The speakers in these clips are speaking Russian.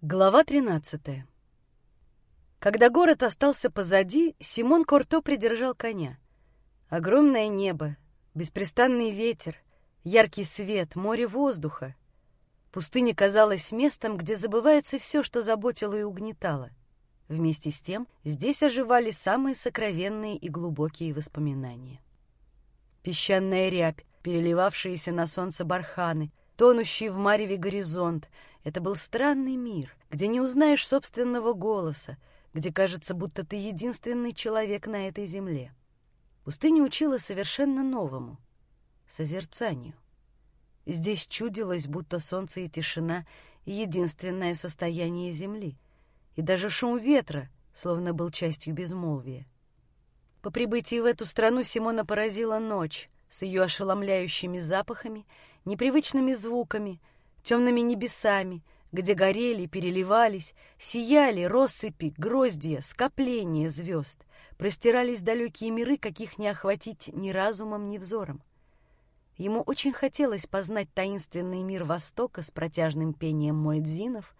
Глава 13 Когда город остался позади, Симон Корто придержал коня. Огромное небо, беспрестанный ветер, яркий свет, море воздуха. Пустыня казалась местом, где забывается все, что заботило и угнетало. Вместе с тем здесь оживали самые сокровенные и глубокие воспоминания. Песчаная рябь, переливавшиеся на солнце барханы, тонущий в мареве горизонт. Это был странный мир, где не узнаешь собственного голоса, где кажется, будто ты единственный человек на этой земле. Пустыня учила совершенно новому — созерцанию. Здесь чудилось, будто солнце и тишина — единственное состояние земли, и даже шум ветра словно был частью безмолвия. По прибытии в эту страну Симона поразила ночь с ее ошеломляющими запахами непривычными звуками, темными небесами, где горели, переливались, сияли россыпи, гроздья, скопления звезд, простирались далекие миры, каких не охватить ни разумом, ни взором. Ему очень хотелось познать таинственный мир Востока с протяжным пением муэдзинов,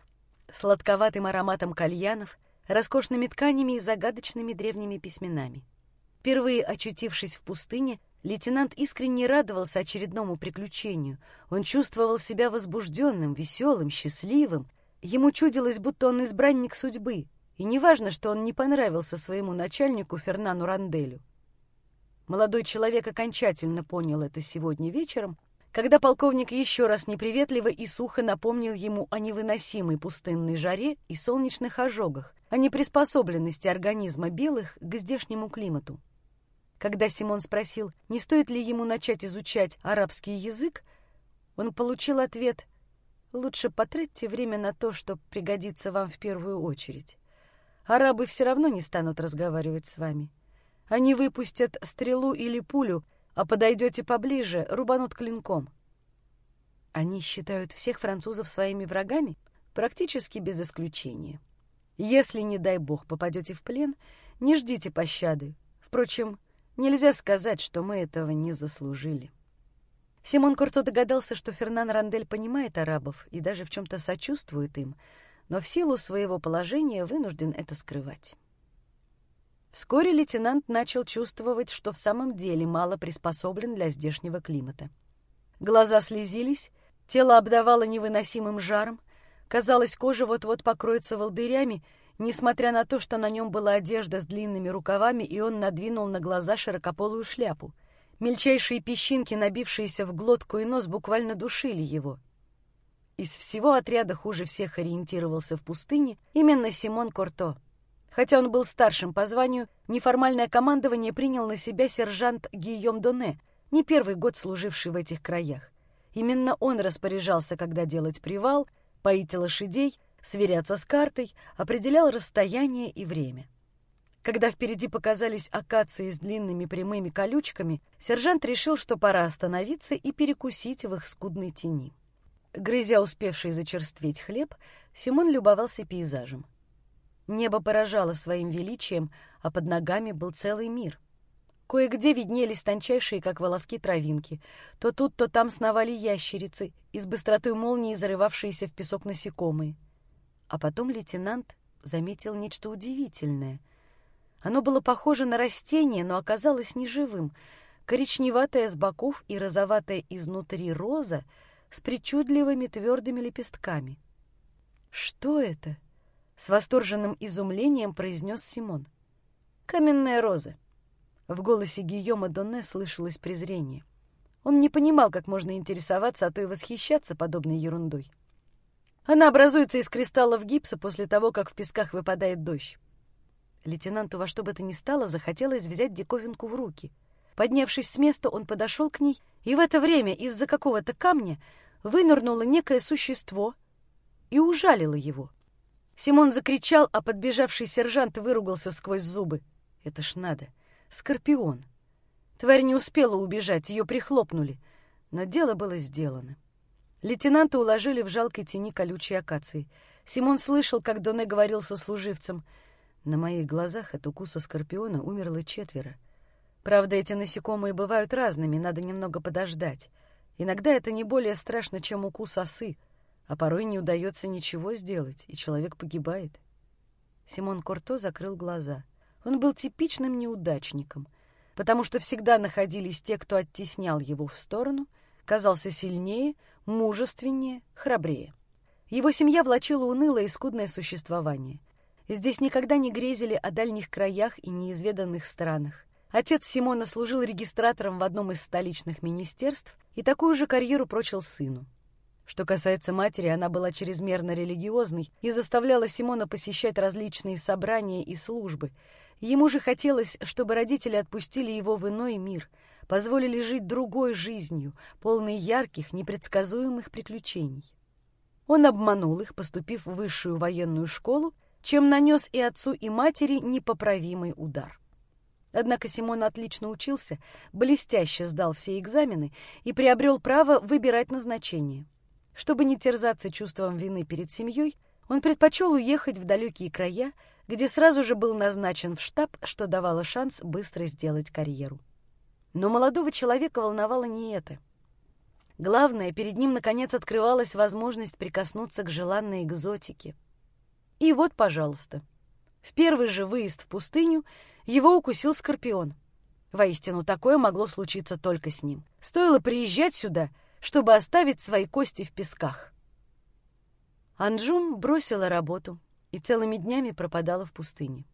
сладковатым ароматом кальянов, роскошными тканями и загадочными древними письменами. Впервые очутившись в пустыне, Лейтенант искренне радовался очередному приключению. Он чувствовал себя возбужденным, веселым, счастливым. Ему чудилось, будто он избранник судьбы. И неважно, что он не понравился своему начальнику Фернану Ранделю. Молодой человек окончательно понял это сегодня вечером, когда полковник еще раз неприветливо и сухо напомнил ему о невыносимой пустынной жаре и солнечных ожогах, о неприспособленности организма белых к здешнему климату. Когда Симон спросил, не стоит ли ему начать изучать арабский язык, он получил ответ «Лучше потратьте время на то, что пригодится вам в первую очередь. Арабы все равно не станут разговаривать с вами. Они выпустят стрелу или пулю, а подойдете поближе, рубанут клинком». Они считают всех французов своими врагами, практически без исключения. Если, не дай бог, попадете в плен, не ждите пощады. Впрочем, Нельзя сказать, что мы этого не заслужили. Симон Курто догадался, что Фернан Рандель понимает арабов и даже в чем-то сочувствует им, но в силу своего положения вынужден это скрывать. Вскоре лейтенант начал чувствовать, что в самом деле мало приспособлен для здешнего климата. Глаза слезились, тело обдавало невыносимым жаром, казалось, кожа вот-вот покроется волдырями, несмотря на то, что на нем была одежда с длинными рукавами, и он надвинул на глаза широкополую шляпу. Мельчайшие песчинки, набившиеся в глотку и нос, буквально душили его. Из всего отряда хуже всех ориентировался в пустыне именно Симон Корто. Хотя он был старшим по званию, неформальное командование принял на себя сержант Гийом Доне, не первый год служивший в этих краях. Именно он распоряжался, когда делать привал, поить лошадей сверяться с картой, определял расстояние и время. Когда впереди показались акации с длинными прямыми колючками, сержант решил, что пора остановиться и перекусить в их скудной тени. Грызя успевший зачерстветь хлеб, Симон любовался пейзажем. Небо поражало своим величием, а под ногами был целый мир. Кое-где виднелись тончайшие, как волоски, травинки. То тут, то там сновали ящерицы, и с быстротой молнии зарывавшиеся в песок насекомые — а потом лейтенант заметил нечто удивительное. Оно было похоже на растение, но оказалось неживым. Коричневатая с боков и розоватая изнутри роза с причудливыми твердыми лепестками. «Что это?» — с восторженным изумлением произнес Симон. «Каменная роза». В голосе Гийома Донне слышалось презрение. Он не понимал, как можно интересоваться, а то и восхищаться подобной ерундой. Она образуется из кристаллов гипса после того, как в песках выпадает дождь. Лейтенанту во что бы то ни стало захотелось взять диковинку в руки. Поднявшись с места, он подошел к ней, и в это время из-за какого-то камня вынырнуло некое существо и ужалило его. Симон закричал, а подбежавший сержант выругался сквозь зубы. Это ж надо. Скорпион. Тварь не успела убежать, ее прихлопнули. Но дело было сделано. Лейтенанта уложили в жалкой тени колючей акации. Симон слышал, как Доне говорил со служивцем. На моих глазах от укуса скорпиона умерло четверо. Правда, эти насекомые бывают разными, надо немного подождать. Иногда это не более страшно, чем укус осы. а порой не удается ничего сделать, и человек погибает. Симон Корто закрыл глаза. Он был типичным неудачником, потому что всегда находились те, кто оттеснял его в сторону, казался сильнее, мужественнее, храбрее. Его семья влачила унылое и скудное существование. Здесь никогда не грезили о дальних краях и неизведанных странах. Отец Симона служил регистратором в одном из столичных министерств и такую же карьеру прочил сыну. Что касается матери, она была чрезмерно религиозной и заставляла Симона посещать различные собрания и службы. Ему же хотелось, чтобы родители отпустили его в иной мир, позволили жить другой жизнью, полной ярких, непредсказуемых приключений. Он обманул их, поступив в высшую военную школу, чем нанес и отцу, и матери непоправимый удар. Однако Симон отлично учился, блестяще сдал все экзамены и приобрел право выбирать назначение. Чтобы не терзаться чувством вины перед семьей, он предпочел уехать в далекие края, где сразу же был назначен в штаб, что давало шанс быстро сделать карьеру. Но молодого человека волновало не это — Главное, перед ним, наконец, открывалась возможность прикоснуться к желанной экзотике. И вот, пожалуйста, в первый же выезд в пустыню его укусил скорпион. Воистину, такое могло случиться только с ним. Стоило приезжать сюда, чтобы оставить свои кости в песках. Анджум бросила работу и целыми днями пропадала в пустыне.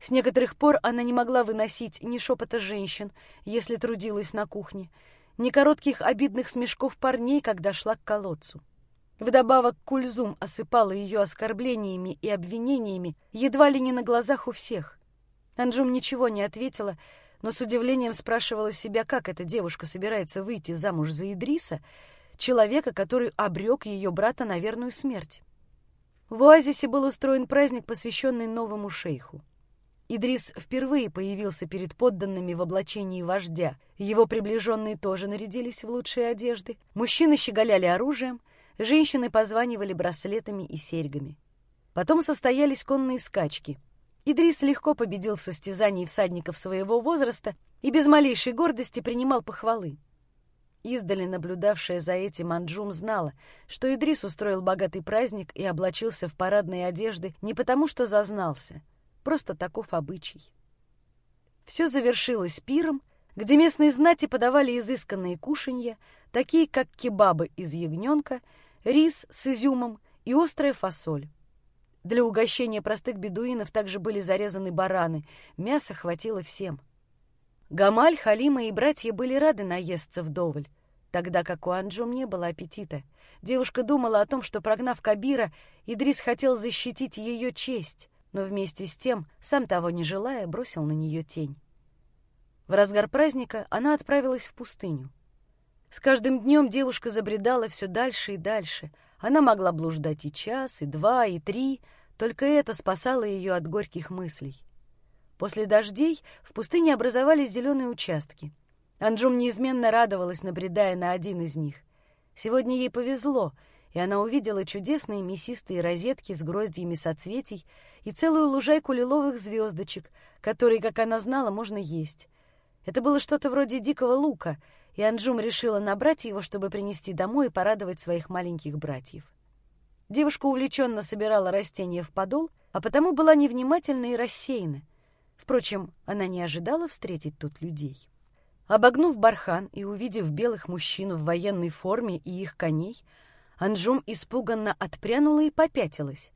С некоторых пор она не могла выносить ни шепота женщин, если трудилась на кухне, ни коротких обидных смешков парней, когда шла к колодцу. Вдобавок Кульзум осыпала ее оскорблениями и обвинениями едва ли не на глазах у всех. Анджум ничего не ответила, но с удивлением спрашивала себя, как эта девушка собирается выйти замуж за Идриса, человека, который обрек ее брата на верную смерть. В оазисе был устроен праздник, посвященный новому шейху. Идрис впервые появился перед подданными в облачении вождя. Его приближенные тоже нарядились в лучшие одежды. Мужчины щеголяли оружием, женщины позванивали браслетами и серьгами. Потом состоялись конные скачки. Идрис легко победил в состязании всадников своего возраста и без малейшей гордости принимал похвалы. Издали наблюдавшая за этим Анджум знала, что Идрис устроил богатый праздник и облачился в парадные одежды не потому, что зазнался — Просто таков обычай. Все завершилось пиром, где местные знати подавали изысканные кушанья, такие как кебабы из ягненка, рис с изюмом и острая фасоль. Для угощения простых бедуинов также были зарезаны бараны, мяса хватило всем. Гамаль, Халима и братья были рады наесться вдоволь, тогда как у Анджум не было аппетита. Девушка думала о том, что, прогнав Кабира, Идрис хотел защитить ее честь, но вместе с тем, сам того не желая, бросил на нее тень. В разгар праздника она отправилась в пустыню. С каждым днем девушка забредала все дальше и дальше. Она могла блуждать и час, и два, и три, только это спасало ее от горьких мыслей. После дождей в пустыне образовались зеленые участки. Анджум неизменно радовалась, набредая на один из них. Сегодня ей повезло — и она увидела чудесные мясистые розетки с гроздьями соцветий и целую лужайку лиловых звездочек, которые, как она знала, можно есть. Это было что-то вроде дикого лука, и Анджум решила набрать его, чтобы принести домой и порадовать своих маленьких братьев. Девушка увлеченно собирала растения в подол, а потому была невнимательна и рассеяна. Впрочем, она не ожидала встретить тут людей. Обогнув бархан и увидев белых мужчин в военной форме и их коней, Анжум испуганно отпрянула и попятилась.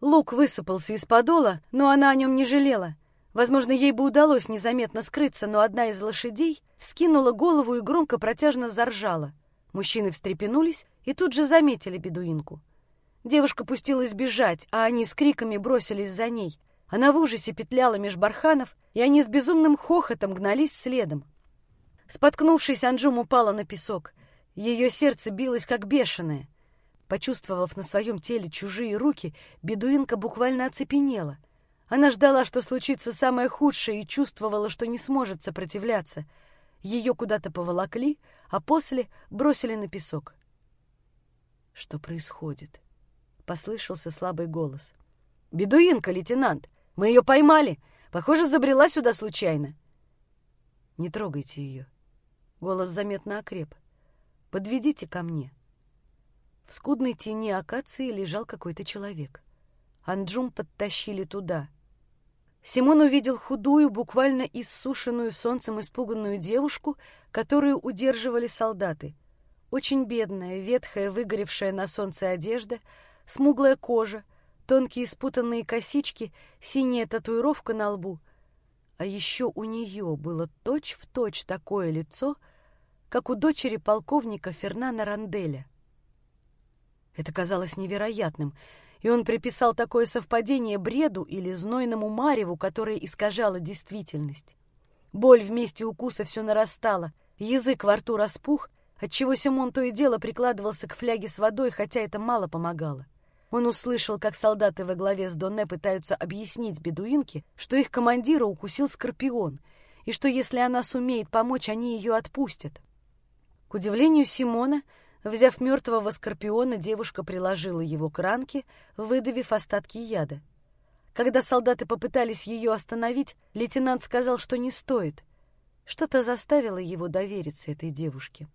Лук высыпался из подола, но она о нем не жалела. Возможно, ей бы удалось незаметно скрыться, но одна из лошадей вскинула голову и громко протяжно заржала. Мужчины встрепенулись и тут же заметили бедуинку. Девушка пустилась бежать, а они с криками бросились за ней. Она в ужасе петляла меж барханов, и они с безумным хохотом гнались следом. Споткнувшись, Анжум упала на песок. Ее сердце билось, как бешеное. Почувствовав на своем теле чужие руки, бедуинка буквально оцепенела. Она ждала, что случится самое худшее, и чувствовала, что не сможет сопротивляться. Ее куда-то поволокли, а после бросили на песок. «Что происходит?» — послышался слабый голос. «Бедуинка, лейтенант! Мы ее поймали! Похоже, забрела сюда случайно!» «Не трогайте ее!» Голос заметно окреп. «Подведите ко мне!» В скудной тени акации лежал какой-то человек. Анджум подтащили туда. Симон увидел худую, буквально иссушенную солнцем испуганную девушку, которую удерживали солдаты. Очень бедная, ветхая, выгоревшая на солнце одежда, смуглая кожа, тонкие спутанные косички, синяя татуировка на лбу. А еще у нее было точь-в-точь точь такое лицо, как у дочери полковника Фернана Ранделя. Это казалось невероятным, и он приписал такое совпадение бреду или знойному мареву, которое искажало действительность. Боль вместе укуса все нарастала, язык во рту распух, отчего Симон то и дело прикладывался к фляге с водой, хотя это мало помогало. Он услышал, как солдаты во главе с Донне пытаются объяснить бедуинке, что их командира укусил скорпион, и что если она сумеет помочь, они ее отпустят. К удивлению Симона, Взяв мертвого скорпиона, девушка приложила его к ранке, выдавив остатки яда. Когда солдаты попытались ее остановить, лейтенант сказал, что не стоит. Что-то заставило его довериться этой девушке.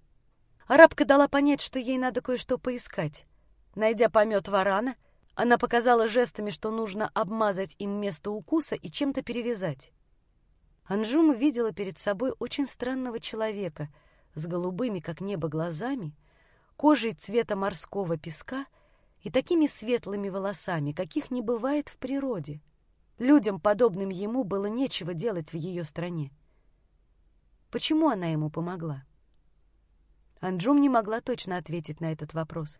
Арабка дала понять, что ей надо кое-что поискать. Найдя помет варана, она показала жестами, что нужно обмазать им место укуса и чем-то перевязать. Анжума видела перед собой очень странного человека с голубыми, как небо, глазами кожей цвета морского песка и такими светлыми волосами, каких не бывает в природе. Людям, подобным ему, было нечего делать в ее стране. Почему она ему помогла? Анджум не могла точно ответить на этот вопрос.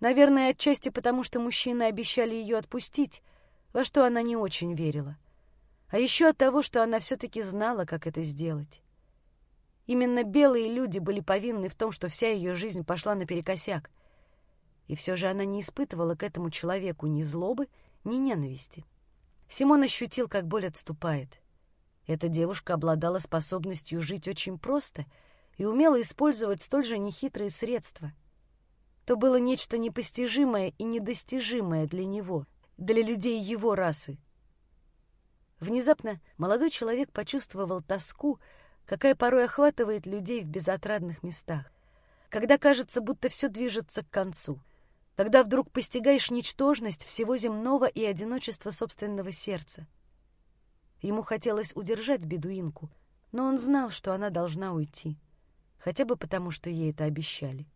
Наверное, отчасти потому, что мужчины обещали ее отпустить, во что она не очень верила. А еще от того, что она все-таки знала, как это сделать. Именно белые люди были повинны в том, что вся ее жизнь пошла наперекосяк. И все же она не испытывала к этому человеку ни злобы, ни ненависти. Симон ощутил, как боль отступает. Эта девушка обладала способностью жить очень просто и умела использовать столь же нехитрые средства. То было нечто непостижимое и недостижимое для него, для людей его расы. Внезапно молодой человек почувствовал тоску, какая порой охватывает людей в безотрадных местах, когда кажется, будто все движется к концу, когда вдруг постигаешь ничтожность всего земного и одиночество собственного сердца. Ему хотелось удержать бедуинку, но он знал, что она должна уйти, хотя бы потому, что ей это обещали.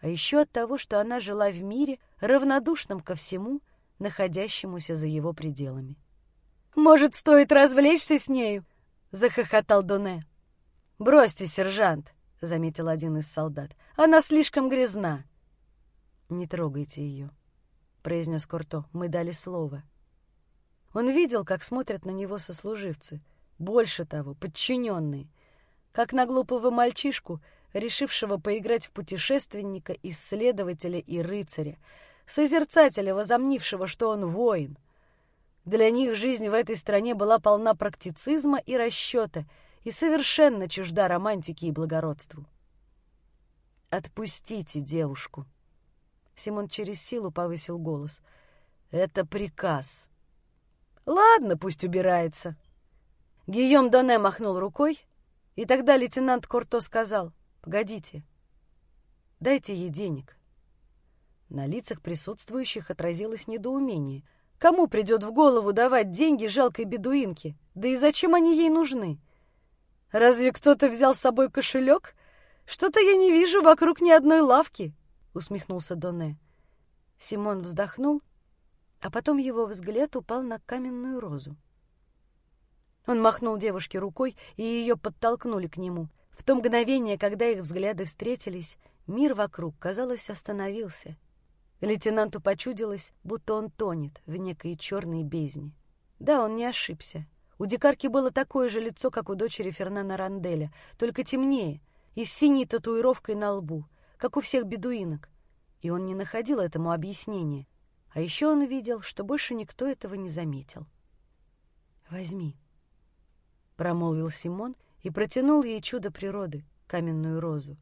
А еще от того, что она жила в мире, равнодушном ко всему, находящемуся за его пределами. «Может, стоит развлечься с нею?» — захохотал Доне. «Бросьте, сержант», — заметил один из солдат. «Она слишком грязна». «Не трогайте ее», — произнес Курто. «Мы дали слово». Он видел, как смотрят на него сослуживцы. Больше того, подчиненные. Как на глупого мальчишку, решившего поиграть в путешественника, исследователя и рыцаря, созерцателя, возомнившего, что он воин — для них жизнь в этой стране была полна практицизма и расчета и совершенно чужда романтики и благородству. «Отпустите девушку!» Симон через силу повысил голос. «Это приказ». «Ладно, пусть убирается». Гийом Доне махнул рукой, и тогда лейтенант Корто сказал, «Погодите, дайте ей денег». На лицах присутствующих отразилось недоумение — Кому придет в голову давать деньги жалкой бедуинке? Да и зачем они ей нужны? Разве кто-то взял с собой кошелек? Что-то я не вижу вокруг ни одной лавки, усмехнулся Доне. Симон вздохнул, а потом его взгляд упал на каменную розу. Он махнул девушке рукой, и ее подтолкнули к нему. В то мгновение, когда их взгляды встретились, мир вокруг, казалось, остановился — Лейтенанту почудилось, будто он тонет в некой черной бездне. Да, он не ошибся. У дикарки было такое же лицо, как у дочери Фернана Ранделя, только темнее и с синей татуировкой на лбу, как у всех бедуинок. И он не находил этому объяснения. А еще он видел, что больше никто этого не заметил. «Возьми», — промолвил Симон и протянул ей чудо природы, каменную розу.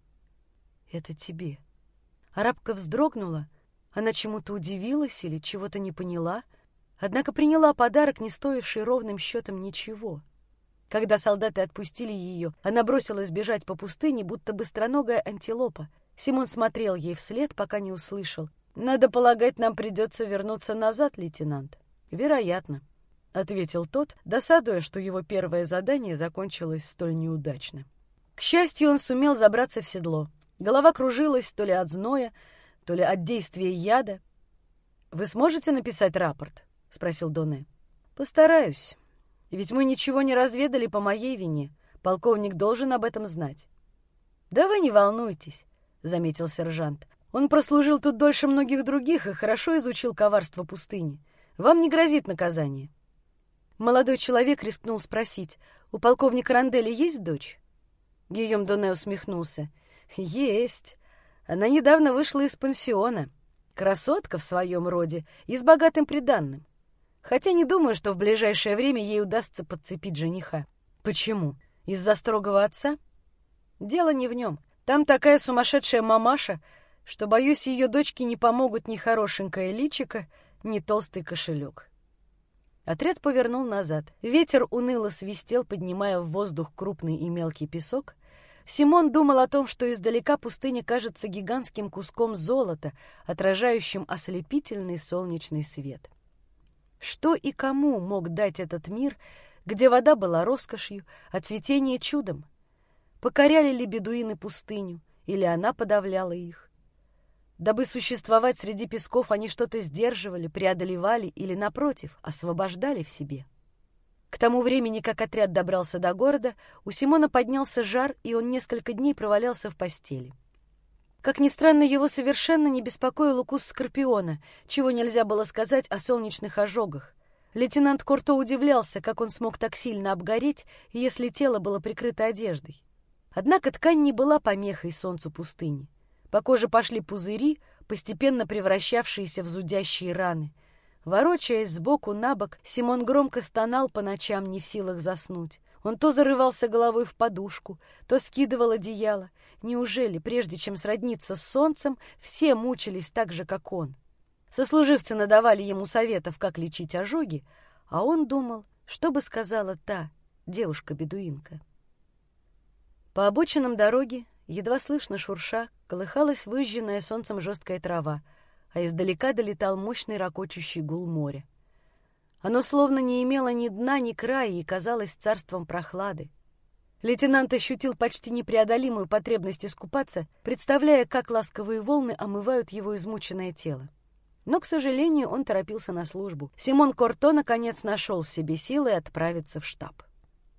«Это тебе». Арабка вздрогнула, она чему-то удивилась или чего-то не поняла, однако приняла подарок, не стоивший ровным счетом ничего. Когда солдаты отпустили ее, она бросилась бежать по пустыне, будто быстроногая антилопа, Симон смотрел ей вслед, пока не услышал. «Надо полагать, нам придется вернуться назад, лейтенант». «Вероятно», — ответил тот, досадуя, что его первое задание закончилось столь неудачно. К счастью, он сумел забраться в седло. Голова кружилась то ли от зноя, то ли от действия яда. «Вы сможете написать рапорт?» — спросил Доне. «Постараюсь. Ведь мы ничего не разведали по моей вине. Полковник должен об этом знать». «Да вы не волнуйтесь», — заметил сержант. «Он прослужил тут дольше многих других и хорошо изучил коварство пустыни. Вам не грозит наказание». Молодой человек рискнул спросить, «У полковника Ранделя есть дочь?» Гийом Доне усмехнулся. «Есть. Она недавно вышла из пансиона. Красотка в своем роде и с богатым приданным. Хотя не думаю, что в ближайшее время ей удастся подцепить жениха. Почему? Из-за строгого отца? Дело не в нем. Там такая сумасшедшая мамаша, что, боюсь, ее дочке не помогут ни хорошенькое личико, ни толстый кошелек. Отряд повернул назад. Ветер уныло свистел, поднимая в воздух крупный и мелкий песок. Симон думал о том, что издалека пустыня кажется гигантским куском золота, отражающим ослепительный солнечный свет. Что и кому мог дать этот мир, где вода была роскошью, а цветение чудом? Покоряли ли бедуины пустыню, или она подавляла их? Дабы существовать среди песков, они что-то сдерживали, преодолевали или, напротив, освобождали в себе. К тому времени, как отряд добрался до города, у Симона поднялся жар, и он несколько дней провалялся в постели. Как ни странно, его совершенно не беспокоил укус скорпиона, чего нельзя было сказать о солнечных ожогах. Лейтенант Корто удивлялся, как он смог так сильно обгореть, если тело было прикрыто одеждой. Однако ткань не была помехой солнцу пустыни. По коже пошли пузыри, постепенно превращавшиеся в зудящие раны. Ворочаясь сбоку на бок, Симон громко стонал по ночам, не в силах заснуть. Он то зарывался головой в подушку, то скидывал одеяло. Неужели, прежде чем сродниться с солнцем, все мучились так же, как он? Сослуживцы надавали ему советов, как лечить ожоги, а он думал, что бы сказала та девушка-бедуинка. По обочинам дороги Едва слышно шурша, колыхалась выжженная солнцем жесткая трава, а издалека долетал мощный ракочущий гул моря. Оно словно не имело ни дна, ни края и казалось царством прохлады. Лейтенант ощутил почти непреодолимую потребность искупаться, представляя, как ласковые волны омывают его измученное тело. Но, к сожалению, он торопился на службу. Симон Корто наконец нашел в себе силы отправиться в штаб.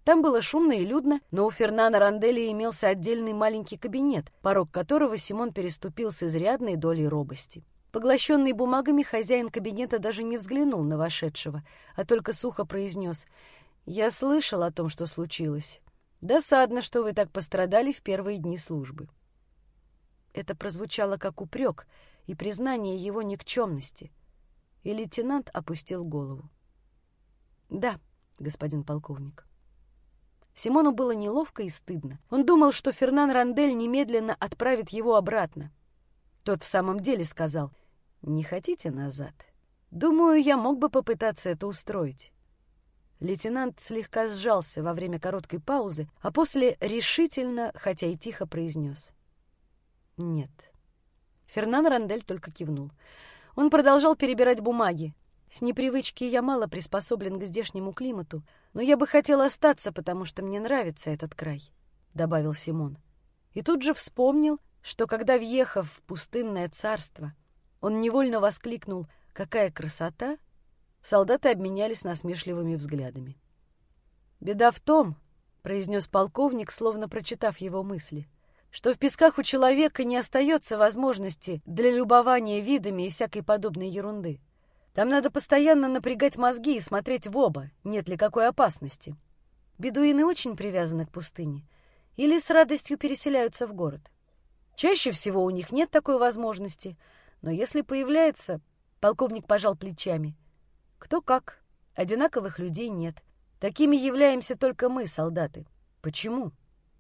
Там было шумно и людно, но у Фернана Ранделли имелся отдельный маленький кабинет, порог которого Симон переступил с изрядной долей робости. Поглощенный бумагами, хозяин кабинета даже не взглянул на вошедшего, а только сухо произнес «Я слышал о том, что случилось. Досадно, что вы так пострадали в первые дни службы». Это прозвучало как упрек и признание его никчемности, и лейтенант опустил голову. «Да, господин полковник». Симону было неловко и стыдно. Он думал, что Фернан Рандель немедленно отправит его обратно. Тот в самом деле сказал, «Не хотите назад? Думаю, я мог бы попытаться это устроить». Лейтенант слегка сжался во время короткой паузы, а после решительно, хотя и тихо произнес. «Нет». Фернан Рандель только кивнул. Он продолжал перебирать бумаги. С непривычки я мало приспособлен к здешнему климату, но я бы хотел остаться, потому что мне нравится этот край», — добавил Симон. И тут же вспомнил, что когда, въехав в пустынное царство, он невольно воскликнул «Какая красота!», солдаты обменялись насмешливыми взглядами. «Беда в том», — произнес полковник, словно прочитав его мысли, «что в песках у человека не остается возможности для любования видами и всякой подобной ерунды. Там надо постоянно напрягать мозги и смотреть в оба, нет ли какой опасности. Бедуины очень привязаны к пустыне или с радостью переселяются в город. Чаще всего у них нет такой возможности, но если появляется, полковник пожал плечами, кто как, одинаковых людей нет. Такими являемся только мы, солдаты. Почему?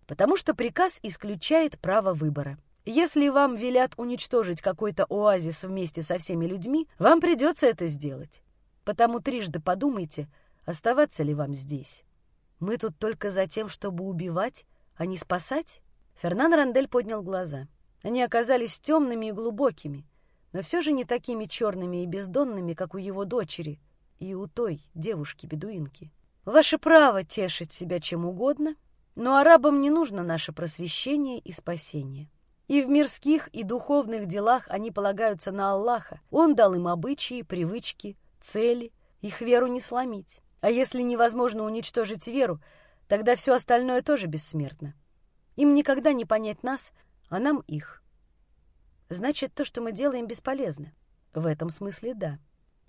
Потому что приказ исключает право выбора. Если вам велят уничтожить какой-то оазис вместе со всеми людьми, вам придется это сделать. Потому трижды подумайте, оставаться ли вам здесь. Мы тут только за тем, чтобы убивать, а не спасать? Фернан Рандель поднял глаза. Они оказались темными и глубокими, но все же не такими черными и бездонными, как у его дочери и у той девушки-бедуинки. Ваше право тешить себя чем угодно, но арабам не нужно наше просвещение и спасение. И в мирских и духовных делах они полагаются на Аллаха. Он дал им обычаи, привычки, цели, их веру не сломить. А если невозможно уничтожить веру, тогда все остальное тоже бессмертно. Им никогда не понять нас, а нам их. Значит, то, что мы делаем, бесполезно. В этом смысле да.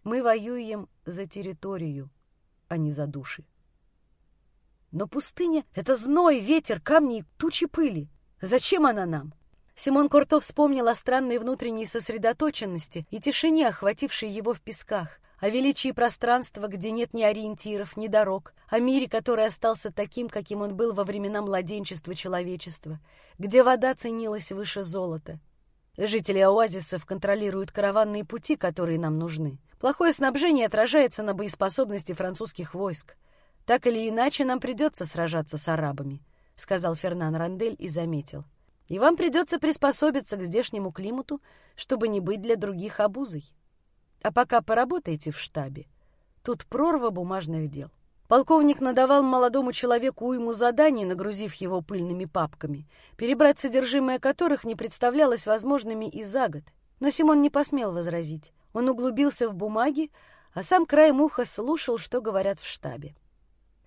Мы воюем за территорию, а не за души. Но пустыня — это зной, ветер, камни и тучи пыли. Зачем она нам? Симон Куртов вспомнил о странной внутренней сосредоточенности и тишине, охватившей его в песках, о величии пространства, где нет ни ориентиров, ни дорог, о мире, который остался таким, каким он был во времена младенчества человечества, где вода ценилась выше золота. Жители оазисов контролируют караванные пути, которые нам нужны. Плохое снабжение отражается на боеспособности французских войск. Так или иначе, нам придется сражаться с арабами, — сказал Фернан Рандель и заметил — и вам придется приспособиться к здешнему климату, чтобы не быть для других обузой. А пока поработайте в штабе. Тут прорва бумажных дел. Полковник надавал молодому человеку уйму заданий, нагрузив его пыльными папками, перебрать содержимое которых не представлялось возможными и за год. Но Симон не посмел возразить. Он углубился в бумаги, а сам краем уха слушал, что говорят в штабе.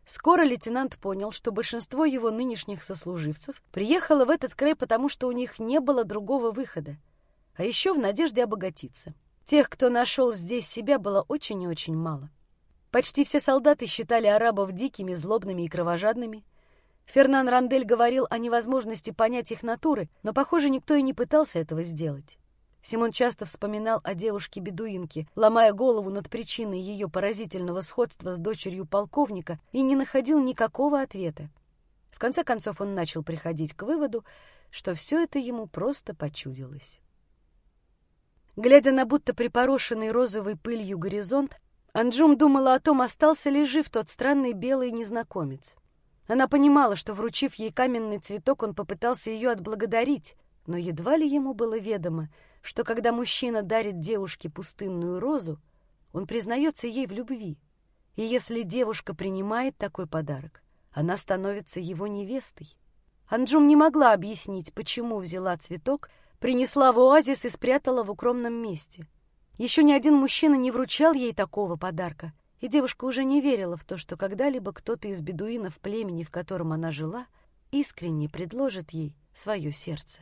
Скоро лейтенант понял, что большинство его нынешних сослуживцев приехало в этот край, потому что у них не было другого выхода, а еще в надежде обогатиться. Тех, кто нашел здесь себя, было очень и очень мало. Почти все солдаты считали арабов дикими, злобными и кровожадными. Фернан Рандель говорил о невозможности понять их натуры, но, похоже, никто и не пытался этого сделать. Симон часто вспоминал о девушке-бедуинке, ломая голову над причиной ее поразительного сходства с дочерью полковника и не находил никакого ответа. В конце концов он начал приходить к выводу, что все это ему просто почудилось. Глядя на будто припорошенный розовой пылью горизонт, Анджум думала о том, остался ли жив тот странный белый незнакомец. Она понимала, что, вручив ей каменный цветок, он попытался ее отблагодарить, но едва ли ему было ведомо, что когда мужчина дарит девушке пустынную розу, он признается ей в любви. И если девушка принимает такой подарок, она становится его невестой. Анджум не могла объяснить, почему взяла цветок, принесла в оазис и спрятала в укромном месте. Еще ни один мужчина не вручал ей такого подарка, и девушка уже не верила в то, что когда-либо кто-то из бедуинов племени, в котором она жила, искренне предложит ей свое сердце.